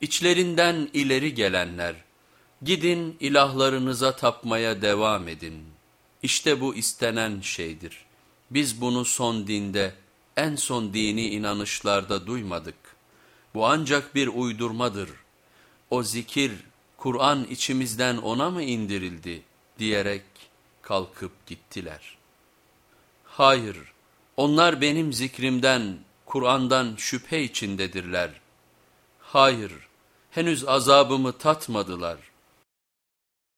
İçlerinden ileri gelenler, gidin ilahlarınıza tapmaya devam edin. İşte bu istenen şeydir. Biz bunu son dinde, en son dini inanışlarda duymadık. Bu ancak bir uydurmadır. O zikir, Kur'an içimizden ona mı indirildi diyerek kalkıp gittiler. Hayır, onlar benim zikrimden, Kur'an'dan şüphe içindedirler. Hayır, henüz azabımı tatmadılar.''